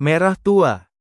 Merah tua.